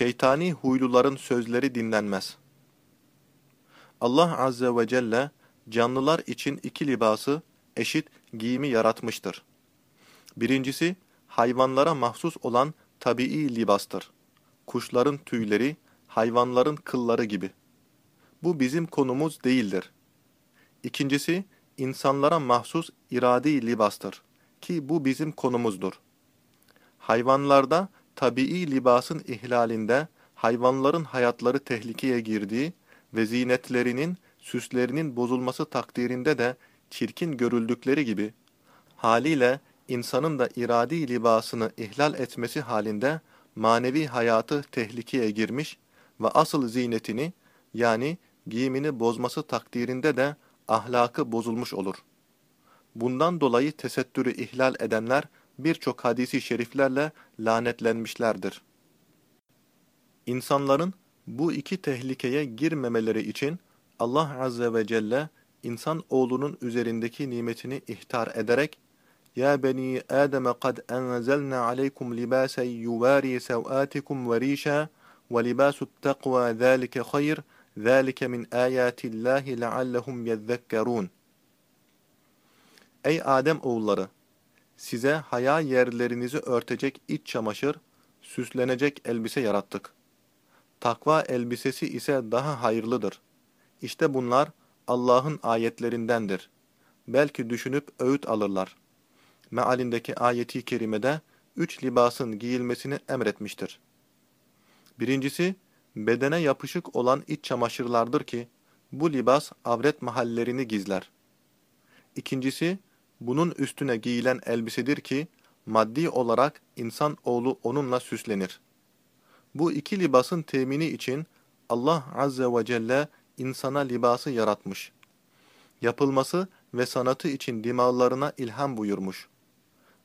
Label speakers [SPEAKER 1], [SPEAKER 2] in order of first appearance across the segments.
[SPEAKER 1] Şeytani huyluların sözleri dinlenmez. Allah Azze ve Celle canlılar için iki libası eşit giyimi yaratmıştır. Birincisi hayvanlara mahsus olan tabii libastır. Kuşların tüyleri, hayvanların kılları gibi. Bu bizim konumuz değildir. İkincisi insanlara mahsus iradi libastır ki bu bizim konumuzdur. Hayvanlarda tabii libasın ihlalinde hayvanların hayatları tehlikeye girdiği ve zinetlerinin, süslerinin bozulması takdirinde de çirkin görüldükleri gibi, haliyle insanın da iradi libasını ihlal etmesi halinde manevi hayatı tehlikeye girmiş ve asıl zinetini yani giyimini bozması takdirinde de ahlakı bozulmuş olur. Bundan dolayı tesettürü ihlal edenler birçok hadisi şeriflerle lanetlenmişlerdir. İnsanların bu iki tehlikeye girmemeleri için Allah Azze ve Celle insan oğlunun üzerindeki nimetini ihtar ederek Ya beni Adem kad enzelna aleykum libasen yuvari sevatikum ve rişa ve libasut takva zalike hayr zalike min ayatillahi leallehum yezzekkerun Ey Adem oğulları size haya yerlerinizi örtecek iç çamaşır, süslenecek elbise yarattık. Takva elbisesi ise daha hayırlıdır. İşte bunlar Allah'ın ayetlerindendir. Belki düşünüp öğüt alırlar. Mealindeki ayeti kerimede üç libasın giyilmesini emretmiştir. Birincisi, bedene yapışık olan iç çamaşırlardır ki, bu libas avret mahallerini gizler. İkincisi, bunun üstüne giyilen elbisedir ki, maddi olarak insan oğlu onunla süslenir. Bu iki libasın temini için Allah Azze ve Celle insana libası yaratmış. Yapılması ve sanatı için dimağlarına ilham buyurmuş.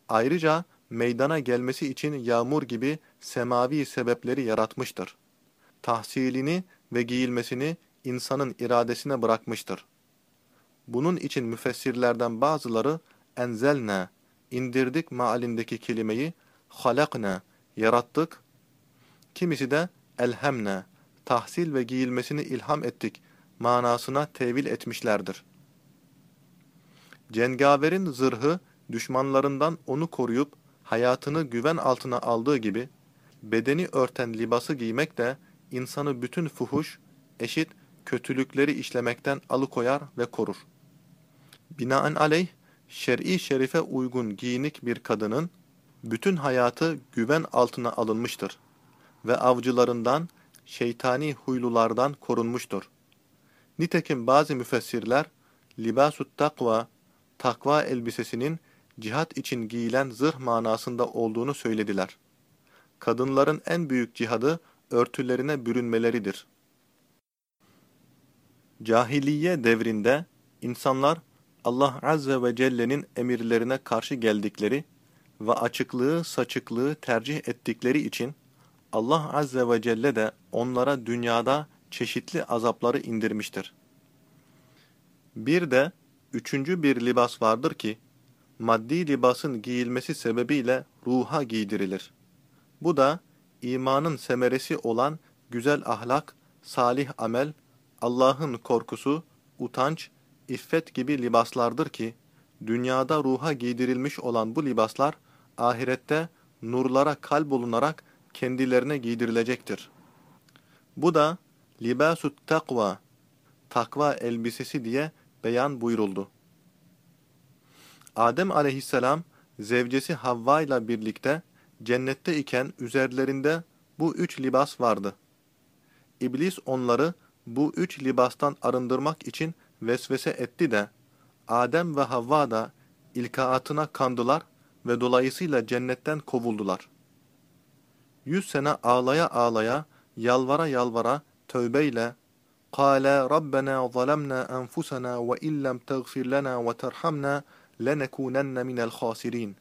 [SPEAKER 1] Ayrıca meydana gelmesi için yağmur gibi semavi sebepleri yaratmıştır. Tahsilini ve giyilmesini insanın iradesine bırakmıştır. Bunun için müfessirlerden bazıları enzelne, indirdik mealindeki kelimeyi halakne, yarattık. Kimisi de elhemne, tahsil ve giyilmesini ilham ettik manasına tevil etmişlerdir. Cengaverin zırhı düşmanlarından onu koruyup hayatını güven altına aldığı gibi bedeni örten libası giymek de insanı bütün fuhuş, eşit kötülükleri işlemekten alıkoyar ve korur. Binaenaleyh, şer'i şerife uygun giyinik bir kadının bütün hayatı güven altına alınmıştır ve avcılarından, şeytani huylulardan korunmuştur. Nitekim bazı müfessirler, libasut takva, takva elbisesinin cihat için giyilen zırh manasında olduğunu söylediler. Kadınların en büyük cihadı örtülerine bürünmeleridir. Cahiliye devrinde insanlar Allah Azze ve Celle'nin emirlerine karşı geldikleri ve açıklığı saçıklığı tercih ettikleri için Allah Azze ve Celle de onlara dünyada çeşitli azapları indirmiştir. Bir de üçüncü bir libas vardır ki, maddi libasın giyilmesi sebebiyle ruha giydirilir. Bu da imanın semeresi olan güzel ahlak, salih amel, Allah'ın korkusu, utanç, iffet gibi libaslardır ki, dünyada ruha giydirilmiş olan bu libaslar, ahirette nurlara kalbolunarak kendilerine giydirilecektir. Bu da libasut takva, takva elbisesi diye beyan buyuruldu. Adem aleyhisselam zevcesi Havva ile birlikte cennette iken üzerlerinde bu üç libas vardı. İblis onları bu üç libastan arındırmak için vesvese etti de Adem ve Havva da ilkaatına kandılar ve dolayısıyla cennetten kovuldular. Yüz sene ağlaya ağlaya, yalvara yalvara, tövbeyle قَالَ رَبَّنَا ظَلَمْنَا أَنفُسَنَا وَإِنْ لَمْ تَغْفِرْ لَنَا وَتَرْحَمْنَا لَنَكُونَنَّ مِنَ الْخَاسِرِينَ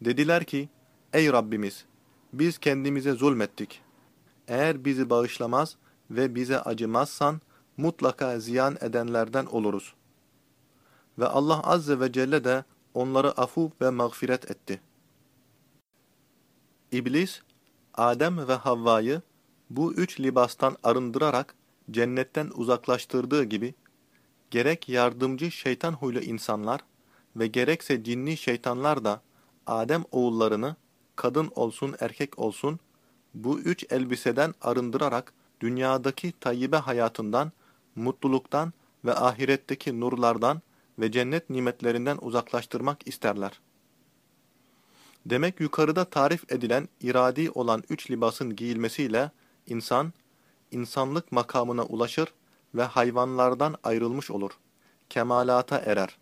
[SPEAKER 1] Dediler ki, Ey Rabbimiz! Biz kendimize zulmettik. Eğer bizi bağışlamaz ve bize acımazsan, mutlaka ziyan edenlerden oluruz. Ve Allah Azze ve Celle de onları afu ve mağfiret etti. İblis, Adem ve Havva'yı bu üç libastan arındırarak cennetten uzaklaştırdığı gibi, gerek yardımcı şeytan huylu insanlar ve gerekse cinni şeytanlar da Adem oğullarını, kadın olsun erkek olsun, bu üç elbiseden arındırarak dünyadaki tayyibe hayatından, mutluluktan ve ahiretteki nurlardan ve cennet nimetlerinden uzaklaştırmak isterler. Demek yukarıda tarif edilen iradi olan üç libasın giyilmesiyle insan, insanlık makamına ulaşır ve hayvanlardan ayrılmış olur. Kemalata erer.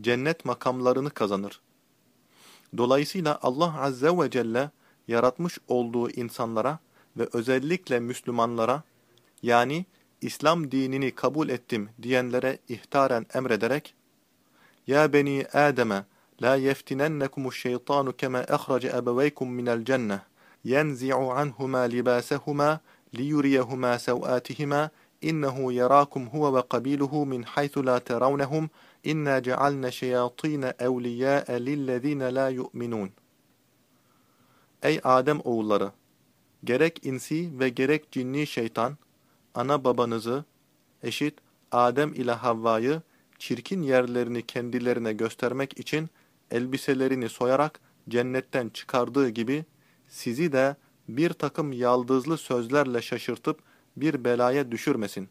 [SPEAKER 1] Cennet makamlarını kazanır. Dolayısıyla Allah Azze ve Celle yaratmış olduğu insanlara ve özellikle Müslümanlara yani İslam dinini kabul ettim diyenlere ihtaren emrederek Ya beni Adem'e la yeftinennekumuş şeytanu kema ehrace ebeveykum minel cenneh yenzi'u anhuma libasehuma liyuriyehuma sev'atihima innehu yarakum huve ve kabiluhu min haythu la terawnehum inna cealne şeyatine evliyâe lillezine la yu'minun. Ey Adem oğulları! Gerek insi ve gerek cinni şeytan, ana babanızı, eşit Adem ile Havva'yı çirkin yerlerini kendilerine göstermek için elbiselerini soyarak cennetten çıkardığı gibi sizi de bir takım yaldızlı sözlerle şaşırtıp bir belaya düşürmesin.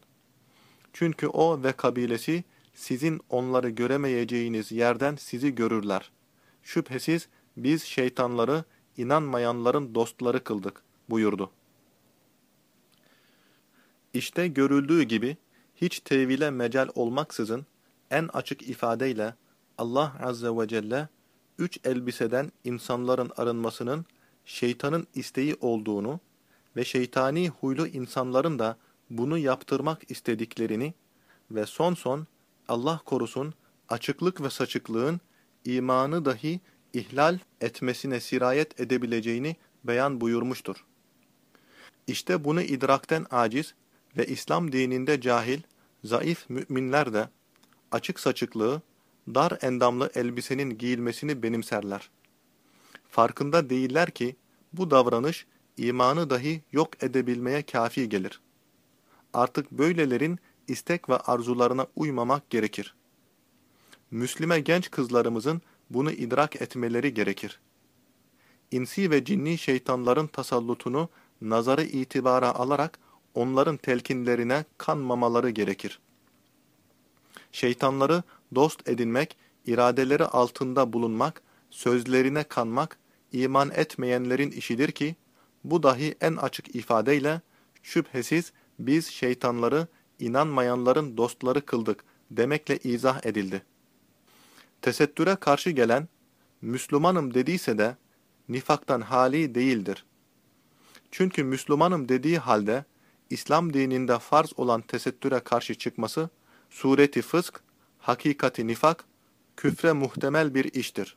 [SPEAKER 1] Çünkü o ve kabilesi sizin onları göremeyeceğiniz yerden sizi görürler. Şüphesiz biz şeytanları inanmayanların dostları kıldık buyurdu. İşte görüldüğü gibi hiç tevile mecal olmaksızın en açık ifadeyle Allah Azze ve Celle üç elbiseden insanların arınmasının şeytanın isteği olduğunu ve şeytani huylu insanların da bunu yaptırmak istediklerini ve son son Allah korusun açıklık ve saçıklığın imanı dahi ihlal etmesine sirayet edebileceğini beyan buyurmuştur. İşte bunu idrakten aciz ve İslam dininde cahil, zayıf müminler de açık saçıklığı, dar endamlı elbisenin giyilmesini benimserler. Farkında değiller ki bu davranış imanı dahi yok edebilmeye kafi gelir. Artık böylelerin istek ve arzularına uymamak gerekir. Müslüme genç kızlarımızın bunu idrak etmeleri gerekir. İnsi ve cinni şeytanların tasallutunu nazarı itibara alarak onların telkinlerine kanmamaları gerekir. Şeytanları dost edinmek, iradeleri altında bulunmak, sözlerine kanmak, iman etmeyenlerin işidir ki, bu dahi en açık ifadeyle, şüphesiz biz şeytanları inanmayanların dostları kıldık demekle izah edildi. Tesettüre karşı gelen, Müslümanım dediyse de, nifaktan hali değildir. Çünkü Müslümanım dediği halde, İslam dininde farz olan tesettüre karşı çıkması, sureti fısk, hakikati nifak, küfre muhtemel bir iştir.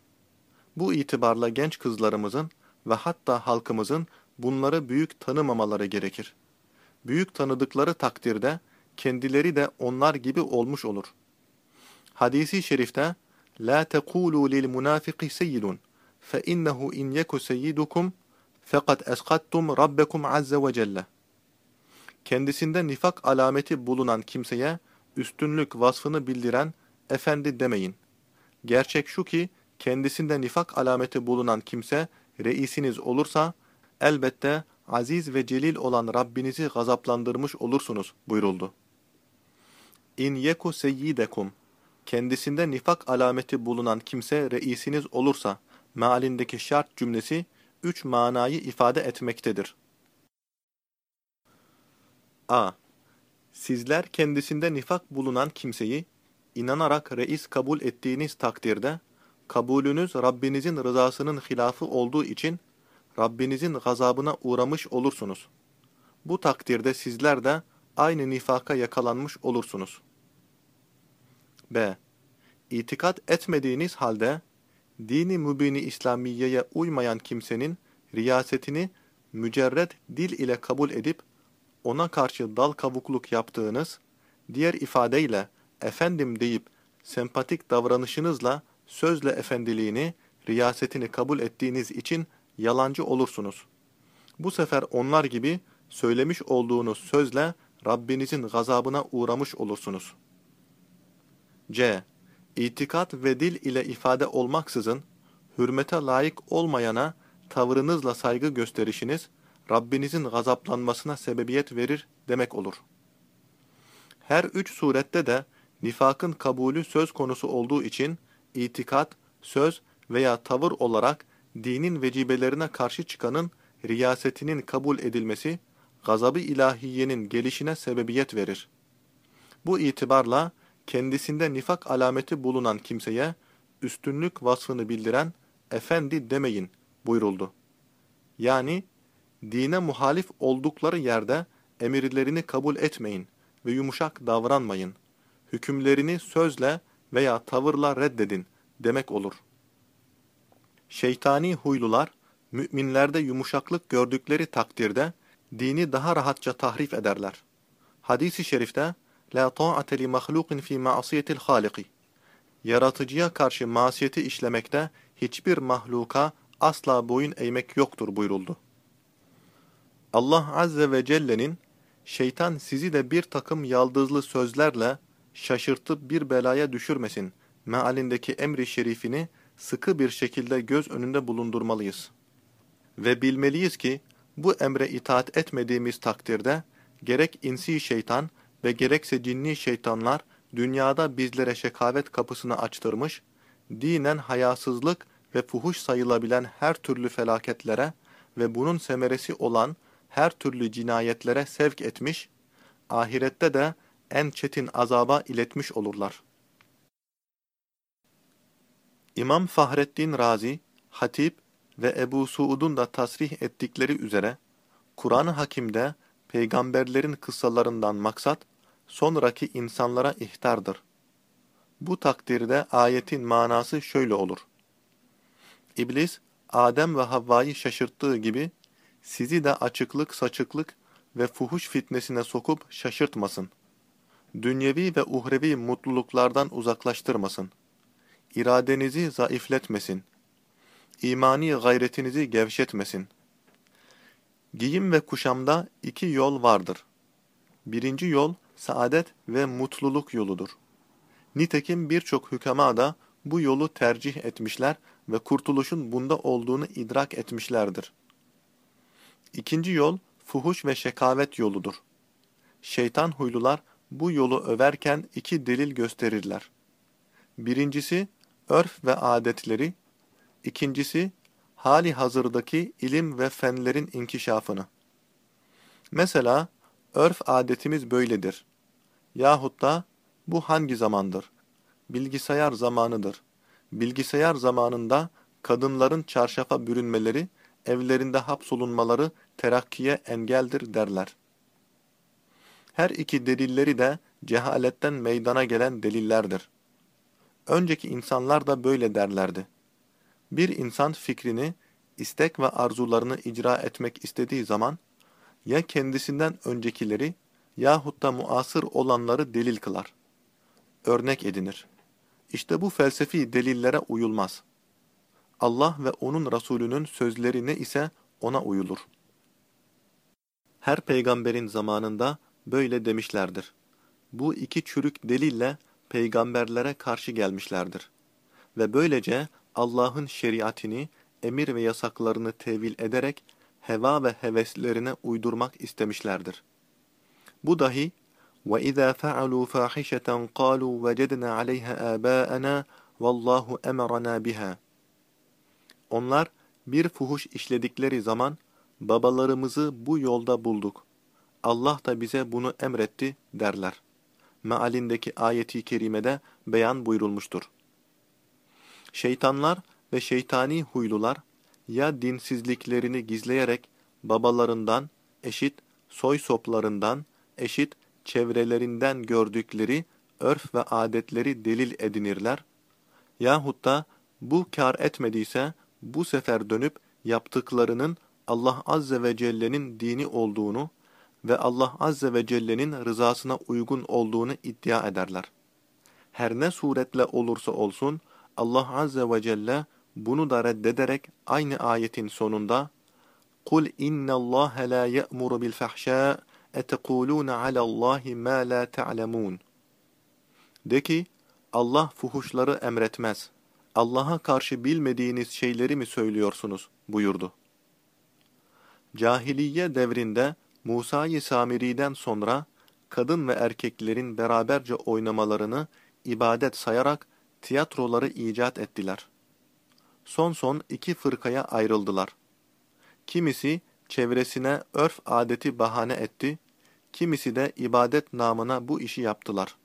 [SPEAKER 1] Bu itibarla genç kızlarımızın ve hatta halkımızın bunları büyük tanımamaları gerekir. Büyük tanıdıkları takdirde kendileri de onlar gibi olmuş olur. Hadisi şerifte La tekulu lil munafiki seyyidun fe innehu in yeku seyyidukum fakat eskattum rabbekum. Kendisinde nifak alameti bulunan kimseye üstünlük vasfını bildiren efendi demeyin. Gerçek şu ki kendisinde nifak alameti bulunan kimse reisiniz olursa elbette aziz ve celil olan Rabbinizi gazaplandırmış olursunuz buyuruldu. İn yeku seyyidekum kendisinde nifak alameti bulunan kimse reisiniz olursa mealindeki şart cümlesi üç manayı ifade etmektedir. A. Sizler kendisinde nifak bulunan kimseyi inanarak reis kabul ettiğiniz takdirde kabulünüz Rabbinizin rızasının hilafı olduğu için Rabbinizin gazabına uğramış olursunuz. Bu takdirde sizler de aynı nifaka yakalanmış olursunuz. B. İtikat etmediğiniz halde dini mübini İslamiye'ye uymayan kimsenin riyasetini mücerred dil ile kabul edip ona karşı dal kavukluk yaptığınız, diğer ifadeyle efendim deyip sempatik davranışınızla sözle efendiliğini, riyasetini kabul ettiğiniz için yalancı olursunuz. Bu sefer onlar gibi söylemiş olduğunuz sözle Rabbinizin gazabına uğramış olursunuz. C. İtikat ve dil ile ifade olmaksızın, hürmete layık olmayana tavırınızla saygı gösterişiniz, Rabbinizin gazaplanmasına sebebiyet verir demek olur. Her üç surette de nifakın kabulü söz konusu olduğu için, itikat, söz veya tavır olarak dinin vecibelerine karşı çıkanın riyasetinin kabul edilmesi, gazabı ilahiyenin gelişine sebebiyet verir. Bu itibarla kendisinde nifak alameti bulunan kimseye üstünlük vasfını bildiren efendi demeyin buyuruldu. Yani dine muhalif oldukları yerde emirlerini kabul etmeyin ve yumuşak davranmayın. Hükümlerini sözle veya tavırla reddedin demek olur. Şeytani huylular, müminlerde yumuşaklık gördükleri takdirde dini daha rahatça tahrif ederler. Hadis-i şerifte La ta'ate li mahlukin fi ma'siyetil haliki Yaratıcıya karşı masiyeti işlemekte hiçbir mahluka asla boyun eğmek yoktur buyuruldu. Allah Azze ve Celle'nin şeytan sizi de bir takım yaldızlı sözlerle şaşırtıp bir belaya düşürmesin mealindeki emri şerifini sıkı bir şekilde göz önünde bulundurmalıyız. Ve bilmeliyiz ki bu emre itaat etmediğimiz takdirde gerek insi şeytan ve gerekse cinni şeytanlar dünyada bizlere şekavet kapısını açtırmış, dinen hayasızlık ve fuhuş sayılabilen her türlü felaketlere ve bunun semeresi olan her türlü cinayetlere sevk etmiş, ahirette de en çetin azaba iletmiş olurlar. İmam Fahrettin Razi, Hatip ve Ebu Suud'un da tasrih ettikleri üzere, Kur'an-ı Hakim'de peygamberlerin kıssalarından maksat, sonraki insanlara ihtardır. Bu takdirde ayetin manası şöyle olur. İblis, Adem ve Havva'yı şaşırttığı gibi, sizi de açıklık, saçıklık ve fuhuş fitnesine sokup şaşırtmasın. Dünyevi ve uhrevi mutluluklardan uzaklaştırmasın. İradenizi zayıfletmesin. İmani gayretinizi gevşetmesin. Giyim ve kuşamda iki yol vardır. Birinci yol, saadet ve mutluluk yoludur. Nitekim birçok hükema da bu yolu tercih etmişler ve kurtuluşun bunda olduğunu idrak etmişlerdir. İkinci yol, fuhuş ve şekavet yoludur. Şeytan huylular bu yolu överken iki delil gösterirler. Birincisi, örf ve adetleri, ikincisi, hali hazırdaki ilim ve fenlerin inkişafını. Mesela, örf adetimiz böyledir. Yahut da, bu hangi zamandır? Bilgisayar zamanıdır. Bilgisayar zamanında, kadınların çarşafa bürünmeleri, evlerinde hapsolunmaları terakkiye engeldir derler. Her iki delilleri de cehaletten meydana gelen delillerdir. Önceki insanlar da böyle derlerdi. Bir insan fikrini, istek ve arzularını icra etmek istediği zaman, ya kendisinden öncekileri yahut da muasır olanları delil kılar. Örnek edinir. İşte bu felsefi delillere uyulmaz. Allah ve onun Resulünün sözleri ne ise ona uyulur. Her peygamberin zamanında böyle demişlerdir. Bu iki çürük delille peygamberlere karşı gelmişlerdir. Ve böylece Allah'ın şeriatini, emir ve yasaklarını tevil ederek heva ve heveslerine uydurmak istemişlerdir. Bu dahi وَإِذَا فَعَلُوا فَاحِشَةً قَالُوا وَجَدْنَا عَلَيْهَا آبَاءَنَا وَاللّٰهُ اَمَرَنَا بِهَا onlar bir fuhuş işledikleri zaman babalarımızı bu yolda bulduk. Allah da bize bunu emretti derler. Mealindeki ayeti kerimede beyan buyurulmuştur. Şeytanlar ve şeytani huylular ya dinsizliklerini gizleyerek babalarından, eşit soy soplarından, eşit çevrelerinden gördükleri örf ve adetleri delil edinirler, yahut da bu kar etmediyse bu sefer dönüp yaptıklarının Allah Azze ve Celle'nin dini olduğunu ve Allah Azze ve Celle'nin rızasına uygun olduğunu iddia ederler. Her ne suretle olursa olsun Allah Azze ve Celle bunu da reddederek aynı ayetin sonunda قُلْ اِنَّ اللّٰهَ لَا يَأْمُرُ بِالْفَحْشَاءِ اَتَقُولُونَ عَلَى اللّٰهِ مَا لَا تَعْلَمُونَ De ki, Allah fuhuşları emretmez. Allah'a karşı bilmediğiniz şeyleri mi söylüyorsunuz? buyurdu. Cahiliye devrinde Musa-i Samiri'den sonra kadın ve erkeklerin beraberce oynamalarını ibadet sayarak tiyatroları icat ettiler. Son son iki fırkaya ayrıldılar. Kimisi çevresine örf adeti bahane etti, kimisi de ibadet namına bu işi yaptılar.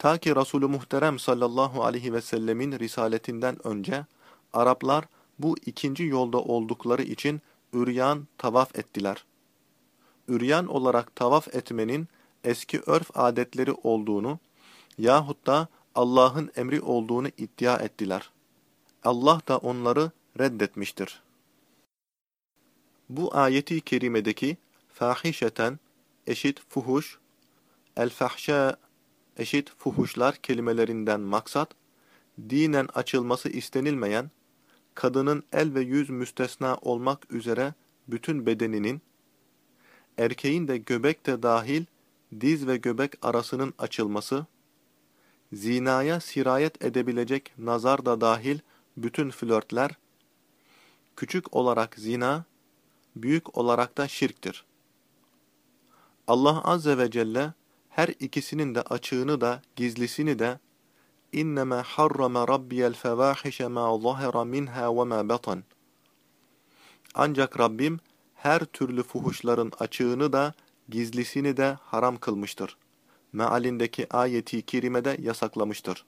[SPEAKER 1] Ta ki Resulü Muhterem sallallahu aleyhi ve sellemin risaletinden önce Araplar bu ikinci yolda oldukları için üryan tavaf ettiler. Üryan olarak tavaf etmenin eski örf adetleri olduğunu yahut da Allah'ın emri olduğunu iddia ettiler. Allah da onları reddetmiştir. Bu ayeti kerimedeki fahişeten eşit fuhuş, el-fahşa eşit fuhuşlar kelimelerinden maksat, dinen açılması istenilmeyen, kadının el ve yüz müstesna olmak üzere bütün bedeninin, erkeğin de göbek de dahil diz ve göbek arasının açılması, zinaya sirayet edebilecek nazar da dahil bütün flörtler, küçük olarak zina, büyük olarak da şirktir. Allah Azze ve Celle her ikisinin de açığını da gizlisini de İnnemâ harrama rabbiyel fevâhişe mâ zahera minhâ ve mâ batan. Ancak Rabbim her türlü fuhuşların açığını da gizlisini de haram kılmıştır. Mealindeki ayeti kerimede yasaklamıştır.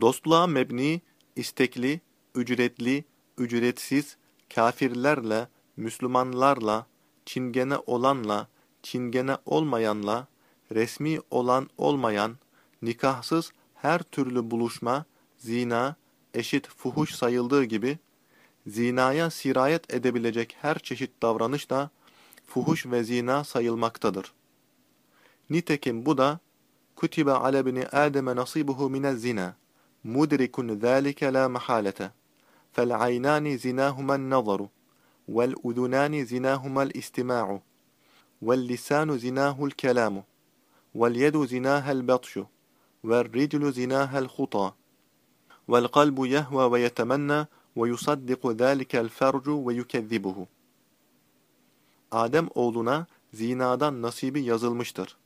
[SPEAKER 1] Dostluğa mebni, istekli, ücretli, ücretsiz, kafirlerle, Müslümanlarla, çingene olanla, çingene olmayanla, resmi olan olmayan, nikahsız her türlü buluşma, zina, eşit fuhuş sayıldığı gibi, zinaya sirayet edebilecek her çeşit davranış da fuhuş ve zina sayılmaktadır. Nitekim bu da kutibe ale bni Adem nasibuhu minez zina mudrikun zalike la mahalete fel aynani zinahumen nazaru vel udunani zinahumel istima'u vel lisanu zinahul kelamu zinahel khuta vel kalbu yehva ve yetemenna ve yusaddiku zâlikel fercu ve yukezzibuhu. Adem oğluna zinadan nasibi yazılmıştır.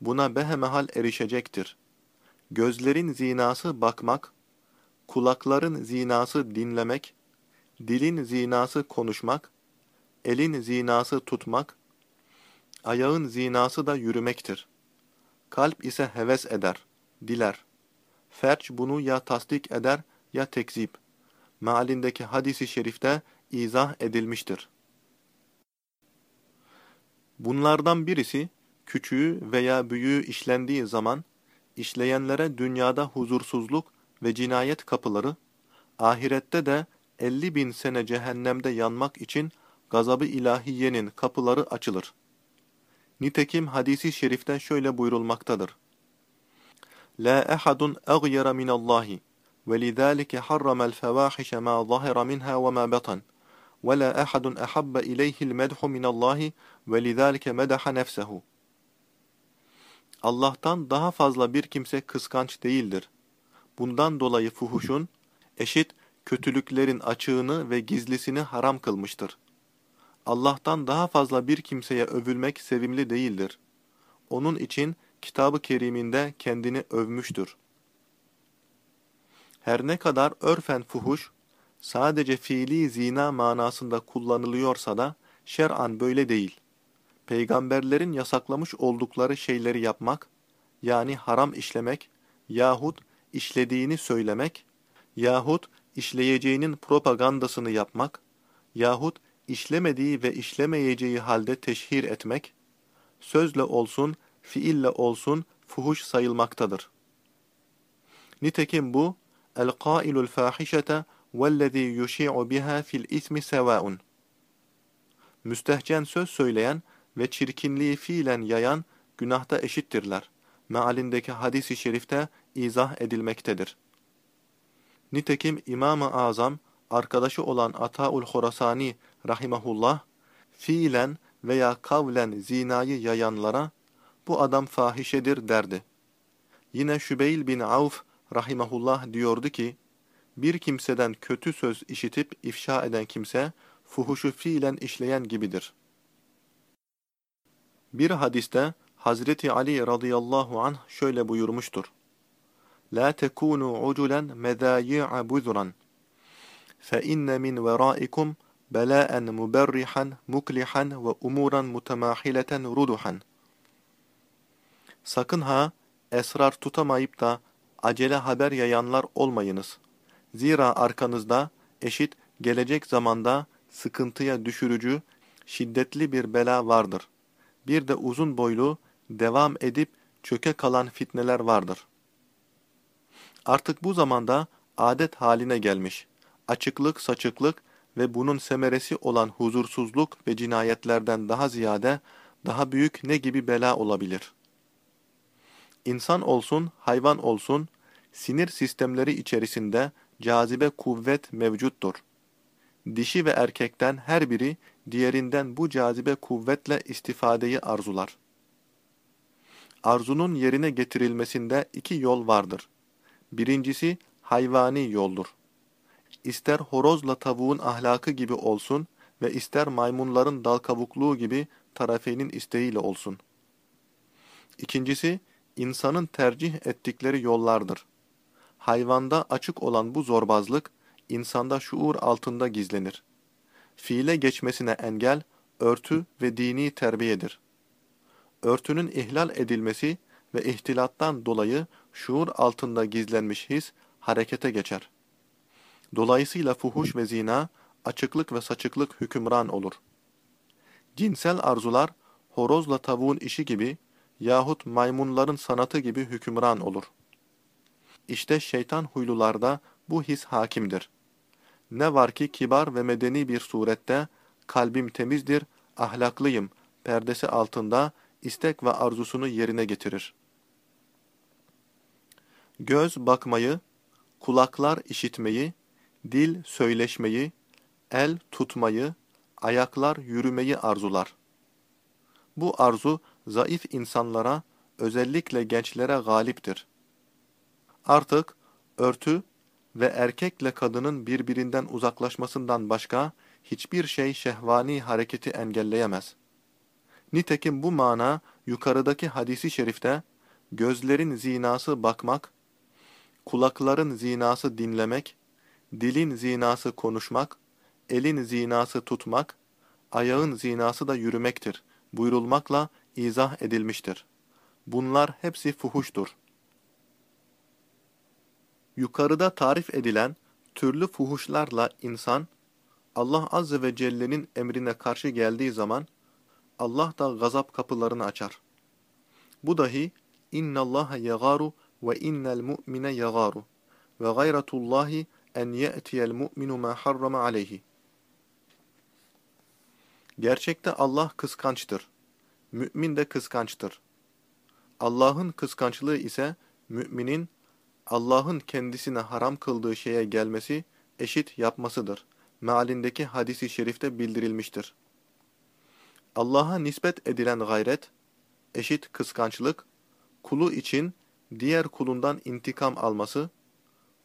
[SPEAKER 1] Buna behemehal erişecektir. Gözlerin zinası bakmak, kulakların zinası dinlemek, dilin zinası konuşmak, elin zinası tutmak, ayağın zinası da yürümektir. Kalp ise heves eder, diler. Ferç bunu ya tasdik eder ya tekzip. Mealindeki hadisi şerifte izah edilmiştir. Bunlardan birisi, küçüğü veya büyüğü işlendiği zaman, işleyenlere dünyada huzursuzluk ve cinayet kapıları, ahirette de 50 bin sene cehennemde yanmak için gazabı ilahiyenin kapıları açılır. Nitekim hadisi şeriften şöyle buyurulmaktadır. La ehadun agyara min Allahi ve lidalike harrama'l fawahişe ma zahira minha ve ma batan ve la ehadun ahabba ileyhi'l medhu min Allahi ve lidalike medaha nefsehu. Allah'tan daha fazla bir kimse kıskanç değildir. Bundan dolayı fuhuşun eşit kötülüklerin açığını ve gizlisini haram kılmıştır. Allah'tan daha fazla bir kimseye övülmek sevimli değildir. Onun için kitabı keriminde kendini övmüştür. Her ne kadar örfen fuhuş, sadece fiili zina manasında kullanılıyorsa da şer'an böyle değil. Peygamberlerin yasaklamış oldukları şeyleri yapmak, yani haram işlemek yahut işlediğini söylemek yahut işleyeceğinin propagandasını yapmak yahut işlemediği ve işlemeyeceği halde teşhir etmek, sözle olsun, fiille olsun fuhuş sayılmaktadır. Nitekim bu, el-qailul fahişete vellezî yuşi'u biha fil ismi sevâun. Müstehcen söz söyleyen ve çirkinliği fiilen yayan günahta eşittirler. Mealindeki hadis-i şerifte izah edilmektedir. Nitekim İmam-ı Azam arkadaşı olan Ataul Horasani rahimahullah, fiilen veya kavlen zinayı yayanlara, bu adam fahişedir derdi. Yine Şübeyl bin Avf rahimahullah diyordu ki, bir kimseden kötü söz işitip ifşa eden kimse, fuhuşu fiilen işleyen gibidir. Bir hadiste Hazreti Ali radıyallahu anh şöyle buyurmuştur. La tekunu uculen medayi'a buzran. Fe inne min veraikum belaen muberrihan muklihan ve umuran mutemahileten ruduhan. Sakın ha esrar tutamayıp da acele haber yayanlar olmayınız. Zira arkanızda eşit gelecek zamanda sıkıntıya düşürücü şiddetli bir bela vardır. Bir de uzun boylu devam edip çöke kalan fitneler vardır. Artık bu zamanda adet haline gelmiş, açıklık, saçıklık ve bunun semeresi olan huzursuzluk ve cinayetlerden daha ziyade, daha büyük ne gibi bela olabilir? İnsan olsun, hayvan olsun, sinir sistemleri içerisinde cazibe kuvvet mevcuttur. Dişi ve erkekten her biri diğerinden bu cazibe kuvvetle istifadeyi arzular. Arzunun yerine getirilmesinde iki yol vardır. Birincisi hayvani yoldur. İster horozla tavuğun ahlakı gibi olsun ve ister maymunların dal kabukluğu gibi tarafenin isteğiyle olsun. İkincisi, insanın tercih ettikleri yollardır. Hayvanda açık olan bu zorbazlık, insanda şuur altında gizlenir. Fiile geçmesine engel, örtü ve dini terbiyedir. Örtünün ihlal edilmesi ve ihtilattan dolayı şuur altında gizlenmiş his harekete geçer. Dolayısıyla fuhuş ve zina, açıklık ve saçıklık hükümran olur. Cinsel arzular, horozla tavuğun işi gibi yahut maymunların sanatı gibi hükümran olur. İşte şeytan huylularda bu his hakimdir. Ne var ki kibar ve medeni bir surette, kalbim temizdir, ahlaklıyım, perdesi altında istek ve arzusunu yerine getirir. Göz bakmayı, kulaklar işitmeyi, dil söyleşmeyi, el tutmayı, ayaklar yürümeyi arzular. Bu arzu zayıf insanlara, özellikle gençlere galiptir. Artık örtü ve erkekle kadının birbirinden uzaklaşmasından başka hiçbir şey şehvani hareketi engelleyemez. Nitekim bu mana yukarıdaki hadisi şerifte gözlerin zinası bakmak, kulakların zinası dinlemek, dilin zinası konuşmak, elin zinası tutmak, ayağın zinası da yürümektir buyurulmakla izah edilmiştir. Bunlar hepsi fuhuştur. Yukarıda tarif edilen türlü fuhuşlarla insan, Allah Azze ve Celle'nin emrine karşı geldiği zaman, Allah da gazap kapılarını açar. Bu dahi, اِنَّ اللّٰهَ يَغَارُ وَاِنَّ الْمُؤْمِنَ يَغَارُ وَغَيْرَةُ اللّٰهِ en ye'tiyel mu'minu ma harrama aleyhi. Gerçekte Allah kıskançtır. Mü'min de kıskançtır. Allah'ın kıskançlığı ise müminin Allah'ın kendisine haram kıldığı şeye gelmesi, eşit yapmasıdır. Mealindeki hadisi şerifte bildirilmiştir. Allah'a nispet edilen gayret, eşit kıskançlık, kulu için diğer kulundan intikam alması,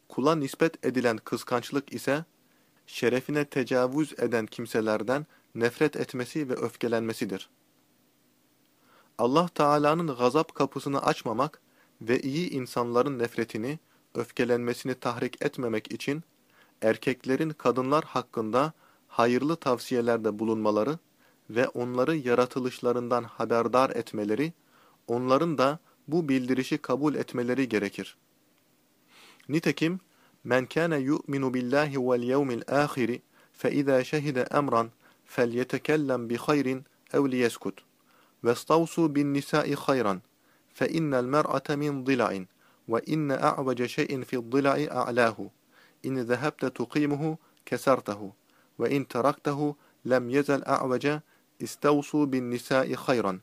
[SPEAKER 1] kula nispet edilen kıskançlık ise, şerefine tecavüz eden kimselerden nefret etmesi ve öfkelenmesidir. Allah Teala'nın gazap kapısını açmamak ve iyi insanların nefretini, öfkelenmesini tahrik etmemek için erkeklerin kadınlar hakkında hayırlı tavsiyelerde bulunmaları ve onları yaratılışlarından haberdar etmeleri, onların da bu bildirişi kabul etmeleri gerekir. Kâne yu'minu billahi vel yevmil âhiri fe izâ şehide emran فَلْيَتَكَلَّمْ بِخَيْرٍ اَوْ لِيَسْكُتْ وَاسْتَوْصُوا بِالنِّسَاءِ خَيْرًا فَإِنَّ الْمَرْأَةَ مِنْ ضِلَعٍ وَإِنَّ أَعْوَجَ شَيْءٍ فِي الضِّلَعِ أَعْلَاهُ إِنْ ذَهَبْتَ تُقِيمُهُ كَسَرْتَهُ وَإِنْ تَرَكْتَهُ لَمْ يَزَلْ أَعْوَجَ bin nisai hayran.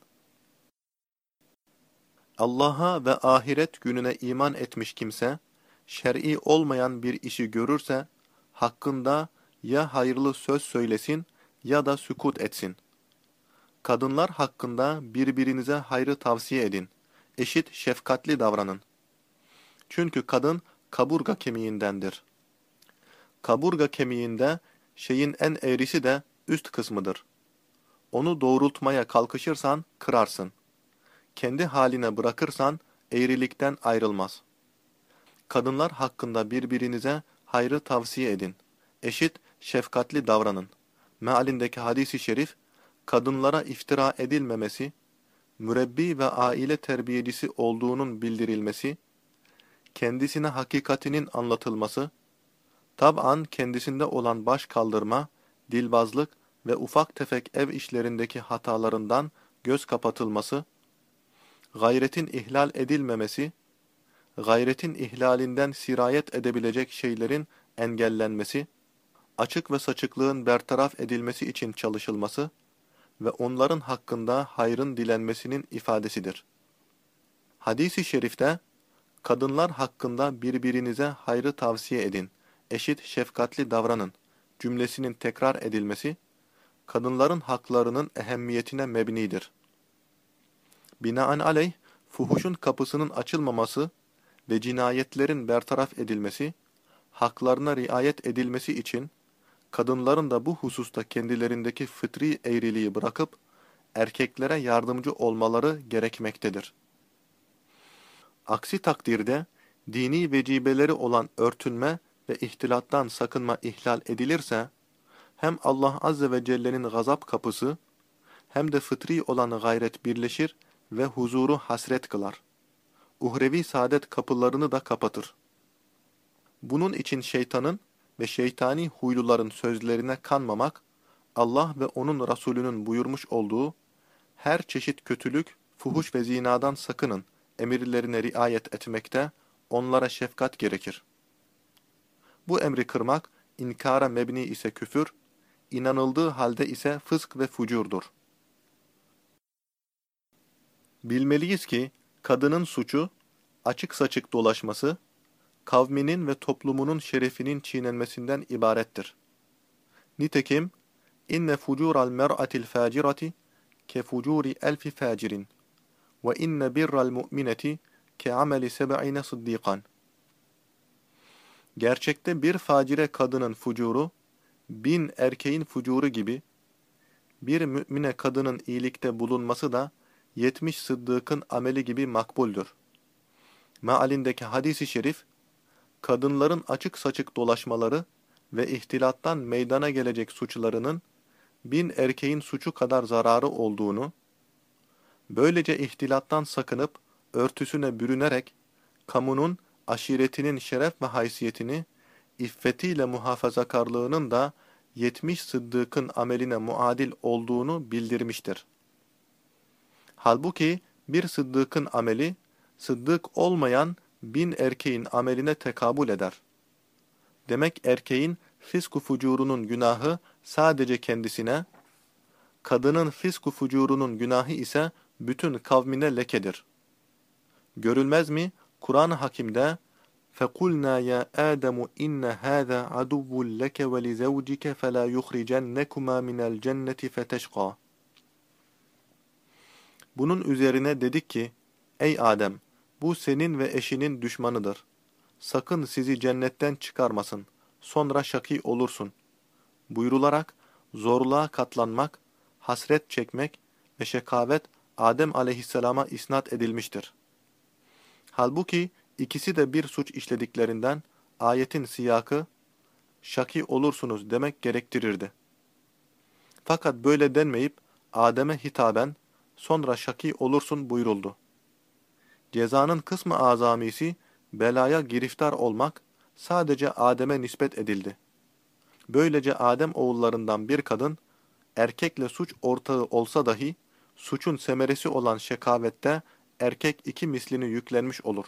[SPEAKER 1] Allah'a ve ahiret gününe iman etmiş kimse, şer'i olmayan bir işi görürse, hakkında ya hayırlı söz söylesin ya da sükut etsin. Kadınlar hakkında birbirinize hayrı tavsiye edin. Eşit şefkatli davranın. Çünkü kadın kaburga kemiğindendir. Kaburga kemiğinde şeyin en eğrisi de üst kısmıdır. Onu doğrultmaya kalkışırsan kırarsın. Kendi haline bırakırsan eğrilikten ayrılmaz. Kadınlar hakkında birbirinize hayrı tavsiye edin. Eşit, şefkatli davranın. Mealindeki hadisi şerif, kadınlara iftira edilmemesi, mürebbi ve aile terbiyecisi olduğunun bildirilmesi, kendisine hakikatinin anlatılması, tab'an kendisinde olan baş kaldırma, dilbazlık ve ufak tefek ev işlerindeki hatalarından göz kapatılması, gayretin ihlal edilmemesi, gayretin ihlalinden sirayet edebilecek şeylerin engellenmesi, açık ve saçıklığın bertaraf edilmesi için çalışılması ve onların hakkında hayrın dilenmesinin ifadesidir. Hadis-i şerifte, kadınlar hakkında birbirinize hayrı tavsiye edin, eşit şefkatli davranın cümlesinin tekrar edilmesi, kadınların haklarının ehemmiyetine mebnidir. Binaenaleyh, fuhuşun kapısının açılmaması ve cinayetlerin bertaraf edilmesi, haklarına riayet edilmesi için, kadınların da bu hususta kendilerindeki fıtri eğriliği bırakıp, erkeklere yardımcı olmaları gerekmektedir. Aksi takdirde, dini vecibeleri olan örtünme ve ihtilattan sakınma ihlal edilirse, hem Allah Azze ve Celle'nin gazap kapısı, hem de fıtri olan gayret birleşir ve huzuru hasret kılar. Uhrevi saadet kapılarını da kapatır. Bunun için şeytanın ve şeytani huyluların sözlerine kanmamak, Allah ve onun Resulünün buyurmuş olduğu her çeşit kötülük, fuhuş ve zinadan sakının emirlerine riayet etmekte, onlara şefkat gerekir. Bu emri kırmak, inkara mebni ise küfür, inanıldığı halde ise fısk ve fucurdur. Bilmeliyiz ki, kadının suçu, açık saçık dolaşması, kavminin ve toplumunun şerefinin çiğnenmesinden ibarettir. Nitekim, inne fucural mer'atil facirati ke fucuri elfi facirin ve inne birral mu'mineti ke ameli seb'ine sıddikan. Gerçekte bir facire kadının fucuru, bin erkeğin fucuru gibi, bir mümine kadının iyilikte bulunması da, yetmiş sıddıkın ameli gibi makbuldür. Mealindeki hadisi şerif, kadınların açık saçık dolaşmaları ve ihtilattan meydana gelecek suçlarının, bin erkeğin suçu kadar zararı olduğunu, böylece ihtilattan sakınıp, örtüsüne bürünerek, kamunun aşiretinin şeref ve haysiyetini, iffetiyle muhafazakarlığının da yetmiş sıddıkın ameline muadil olduğunu bildirmiştir. Halbuki bir sıddıkın ameli, sıddık olmayan bin erkeğin ameline tekabül eder. Demek erkeğin fisku fucurunun günahı sadece kendisine, kadının fisku fucurunun günahı ise bütün kavmine lekedir. Görülmez mi? Kur'an-ı Hakim'de فَقُلْنَا يَا آدَمُ اِنَّ هَذَا عَدُوٌّ لَكَ وَلِزَوْجِكَ فَلَا يُخْرِجَنَّكُمَا مِنَ الْجَنَّةِ فَتَشْقَى bunun üzerine dedik ki, Ey Adem! Bu senin ve eşinin düşmanıdır. Sakın sizi cennetten çıkarmasın. Sonra şaki olursun. Buyrularak, zorluğa katlanmak, hasret çekmek ve şekavet Adem aleyhisselama isnat edilmiştir. Halbuki ikisi de bir suç işlediklerinden ayetin siyakı şaki olursunuz demek gerektirirdi. Fakat böyle denmeyip Adem'e hitaben sonra şaki olursun buyuruldu. Cezanın kısmı azamisi belaya giriftar olmak sadece Adem'e nispet edildi. Böylece Adem oğullarından bir kadın erkekle suç ortağı olsa dahi suçun semeresi olan şekavette erkek iki mislini yüklenmiş olur.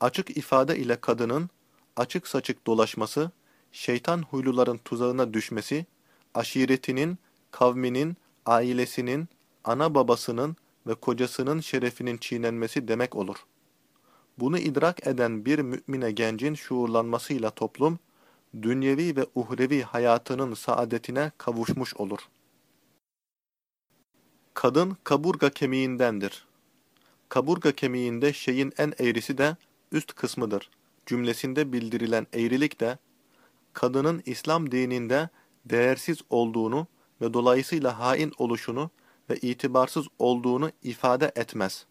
[SPEAKER 1] Açık ifade ile kadının açık saçık dolaşması, şeytan huyluların tuzağına düşmesi, aşiretinin, kavminin, ailesinin, ana babasının ve kocasının şerefinin çiğnenmesi demek olur. Bunu idrak eden bir mümine gencin şuurlanmasıyla toplum, dünyevi ve uhrevi hayatının saadetine kavuşmuş olur. Kadın kaburga kemiğindendir. Kaburga kemiğinde şeyin en eğrisi de üst kısmıdır. Cümlesinde bildirilen eğrilik de, kadının İslam dininde değersiz olduğunu ve dolayısıyla hain oluşunu ve itibarsız olduğunu ifade etmez.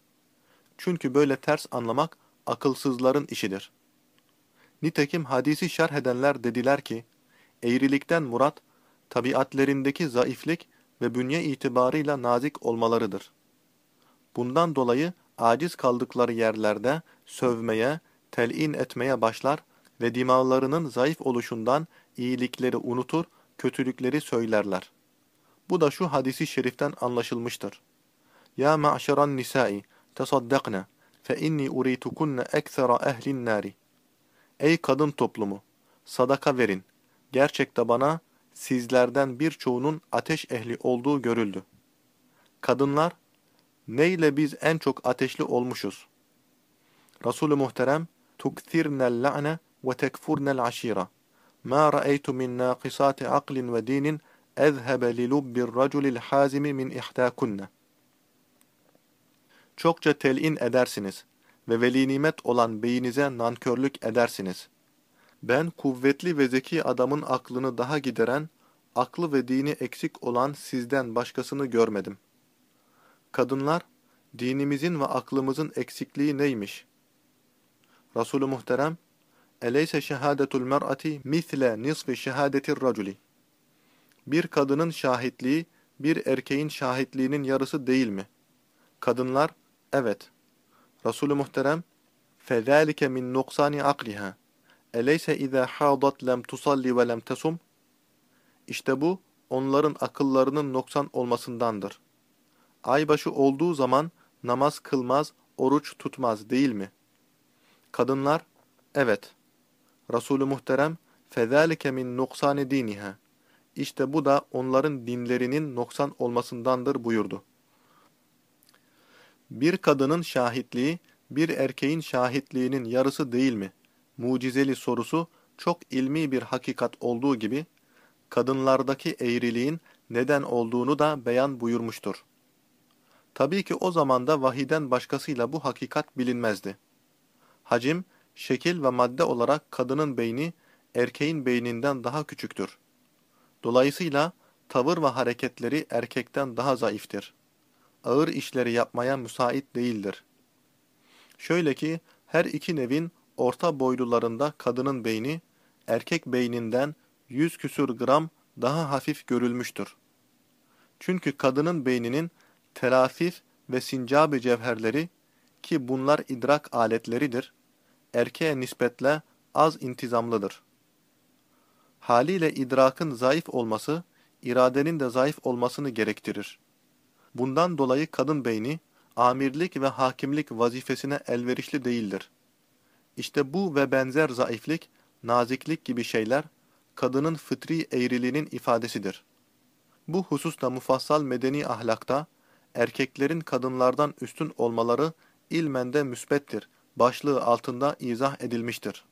[SPEAKER 1] Çünkü böyle ters anlamak akılsızların işidir. Nitekim hadisi şerh edenler dediler ki, eğrilikten murat, tabiatlerindeki zayıflik ve bünye itibarıyla nazik olmalarıdır. Bundan dolayı aciz kaldıkları yerlerde sövmeye, telin etmeye başlar ve dimağlarının zayıf oluşundan iyilikleri unutur, kötülükleri söylerler. Bu da şu hadisi şeriften anlaşılmıştır. Ya ma'şeran nisai, tesaddakna, fe inni uritukunne ekthera ehlin nari. Ey kadın toplumu! Sadaka verin. Gerçekte bana sizlerden birçoğunun ateş ehli olduğu görüldü. Kadınlar, neyle biz en çok ateşli olmuşuz? Resulü muhterem, tukthirnel la'ne ve tekfurnel aşira. Ma ra'eytu min naqisati aklin li lubbir raculil hazimi min ihtakunne. Çokça telin edersiniz ve veli nimet olan beyinize nankörlük edersiniz. Ben kuvvetli ve zeki adamın aklını daha gideren, aklı ve dini eksik olan sizden başkasını görmedim. Kadınlar, dinimizin ve aklımızın eksikliği neymiş? Resulü muhterem, Eleyse şehadetul mer'ati misle nisfi şehadetir raculi. Bir kadının şahitliği, bir erkeğin şahitliğinin yarısı değil mi? Kadınlar, evet. Resulü muhterem, فَذَٰلِكَ مِنْ نُقْصَانِ عَقْلِهَا اَلَيْسَ اِذَا حَاضَتْ لَمْ تُصَلِّ وَلَمْ تَسُمْ İşte bu, onların akıllarının noksan olmasındandır. Aybaşı olduğu zaman namaz kılmaz, oruç tutmaz değil mi? Kadınlar, evet. Resulü muhterem, فَذَٰلِكَ مِنْ نُقْصَانِ دِينِهَا işte bu da onların dinlerinin noksan olmasındandır buyurdu. Bir kadının şahitliği, bir erkeğin şahitliğinin yarısı değil mi? Mucizeli sorusu çok ilmi bir hakikat olduğu gibi, kadınlardaki eğriliğin neden olduğunu da beyan buyurmuştur. Tabii ki o zamanda vahiden başkasıyla bu hakikat bilinmezdi. Hacim, şekil ve madde olarak kadının beyni, erkeğin beyninden daha küçüktür. Dolayısıyla tavır ve hareketleri erkekten daha zayıftır ağır işleri yapmaya müsait değildir. Şöyle ki her iki nevin orta boylularında kadının beyni erkek beyninden yüz küsür gram daha hafif görülmüştür. Çünkü kadının beyninin telafif ve sincabı cevherleri ki bunlar idrak aletleridir, erkeğe nispetle az intizamlıdır. Haliyle idrakın zayıf olması, iradenin de zayıf olmasını gerektirir. Bundan dolayı kadın beyni, amirlik ve hakimlik vazifesine elverişli değildir. İşte bu ve benzer zayıflik, naziklik gibi şeyler, kadının fıtri eğriliğinin ifadesidir. Bu hususta mufassal medeni ahlakta, erkeklerin kadınlardan üstün olmaları ilmende müsbettir, başlığı altında izah edilmiştir.